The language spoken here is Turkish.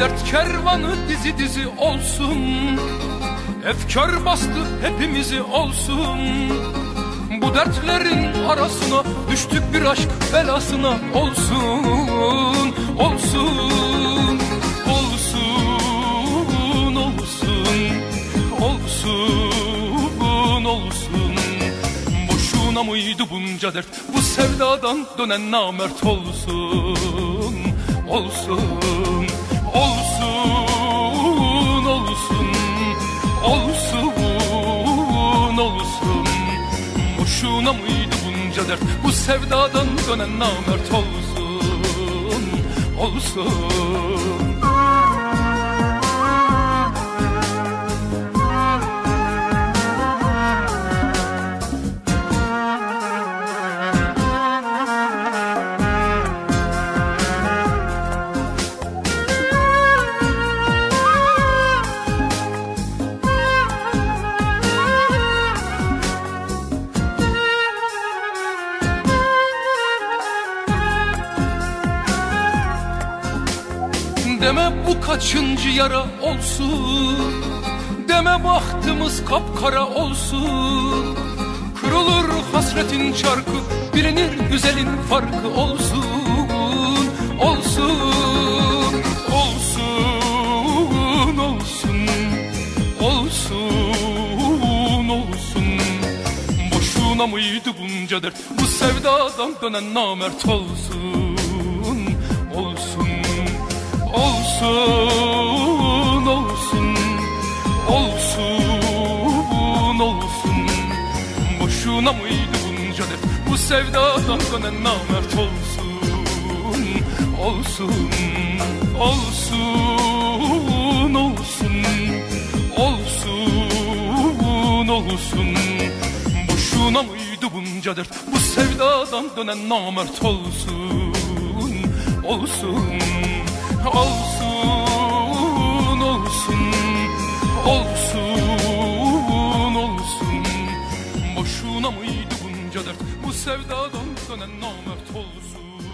dert kervanı dizi dizi olsun. Efkar bastı hepimizi olsun. Bu dertlerin arasına düştük bir aşk belasına olsun Olsun, olsun, olsun, olsun, olsun. Boşuna mıydı bunca dert? Bu sevdadan dönen namert olsun Olsun, olsun, olsun, olsun, olsun. Boşuna mıydı bunca dert? Bu sevdadan dönen namert olsun Olsun Deme bu kaçıncı yara olsun. Deme bahtımız kapkara olsun. Kırılır hasretin çarkı Bilinir güzelin farkı olsun. Olsun Olsun Olsun. Olsun Olsun. Boşuna mıydı bunca dert? Bu sevdadan dönen namert olsun. Olsun Olsun, olsun, olsun, olsun. Boşuna mıydı bunca dert bu sevdadan dönen namert olsun. Olsun, olsun, olsun, olsun, olsun. Boşuna mıydı bunca dert bu sevdadan dönen namert Olsun. Olsun mıydı bunca dert? Bu sevdadan dönen namert olsun